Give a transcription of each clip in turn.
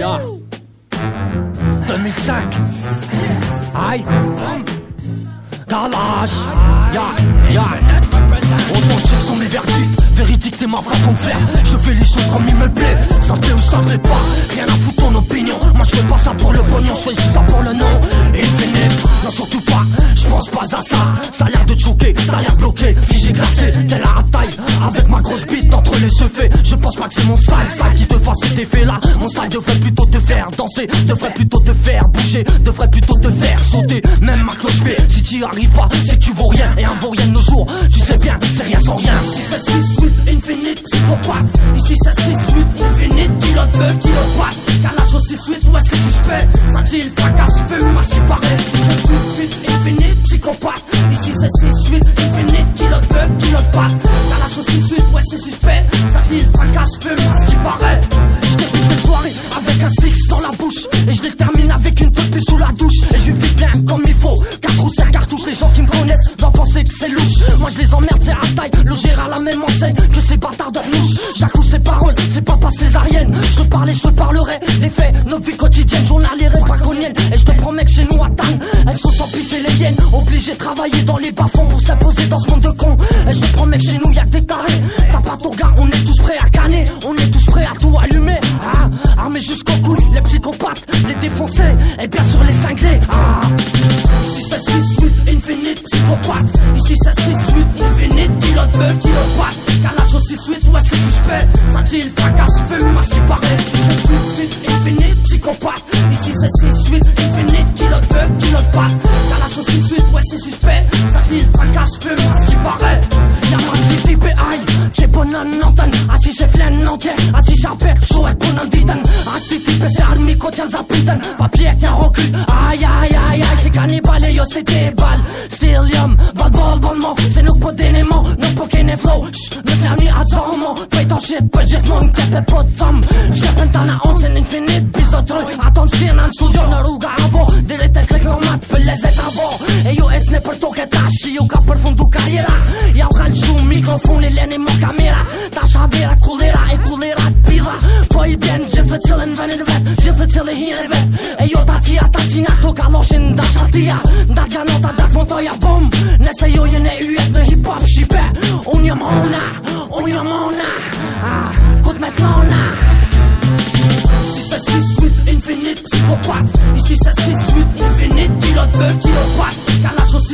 Ya 2005 Aïe Kalash Ya Ya Authentique sont mes vertus Véridique t'es ma façon de faire. Je fais les choses comme il me plaît. Ça plaît ou ça plaît pas. Rien à foutre ton opinion. Moi je fais pas ça pour le pognon. Je fais juste ça pour le nom. Et vénère Non surtout pas. Je pense pas à ça. Ça a l'air de te choquer. T'as l'air bloqué. Figé glacé T'es la taille. Avec ma grosse bite entre les cheveux. Je pense pas que c'est mon style. Ça qui te cet effet là Mon style devrait plutôt te faire danser Devrait plutôt te faire bouger Devrait plutôt te faire sauter. Même ma cloche fait Si tu arrives pas C'est que tu vaux rien Et un vaut rien de nos jours. Tu sais bien c'est rien sans rien. Ici c'est 6 8 infinite psychopathe Ici c'est 6 8 infinite Kilote bœuf, kilote patte Calage au 6 8 ouais c'est suspect. Ça dit il fracasse fume à ce qui paraît Ici c'est 6 8 infinite psychopathe Ici c'est 6 8 infinite Kilote bœuf, kilote doivent penser que c'est louche. Moi je les emmerde c'est à taille. Loger à la même enseigne que ces bâtards de louche J'accouche ces paroles c'est pas pas césarienne. Je te parlais je te parlerai. Les faits nos vies quotidiennes Journalières braconiennes Et je te promets que chez nous à Tannes Elles sont sans pitié les hyènes. Obligées de travailler dans les bas-fonds Pour s'imposer dans ce monde de cons. Et je te promets que chez nous y'a que des tarés. T'as pas ton regard on est tous prêts à canner. On est tous prêts à tout allumer. Ah, Armés jusqu'au couilles Les psychopathes Les défoncer Et bien sûr les cinglés. Ah. si suspect Ça file, ça casse fume, à ce qui paraît Y'a pas si type aïe J'ai bonan po noten, assi j'ai flen notje Assi j'apet, shohet bonan diten Assi type se armiko t'jan zapiten Papje t'ja roky, aj, aj, aj, aj Si kanibale jo si te bal. Still jëm, bal bol bol mo Se nuk po dini mo, nuk po kene flow. Shh, nëse jam një atë zomo Tvejto shit, për gjithmon kepe po të thëm. Shqepen E ju e s'ne për toke tash Ju ka përfundu karriera Ja u kanë shumë mikrofoni Leni mo kamera. Tash havera kullera E kullera të pidha Po i bjen gjithë të cilën venin vet Gjithë të cilë hinë vet. E jo ta qia ta qina Këto kaloshin nda qartia Nda gjanota da montoja bom Nëse jo jene yjet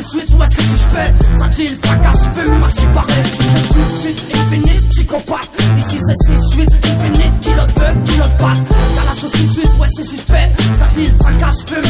Calage au 6 8 ouais c'est suspect. Ça dit il fracasse fume qui paraît Ici c'est 6 8 infinite psychopathe. Ici c'est 6 8 infinite Kilote bœuf, kilote patte Calage au 6 8 ouais c'est suspect. Ça dit il fracasse fume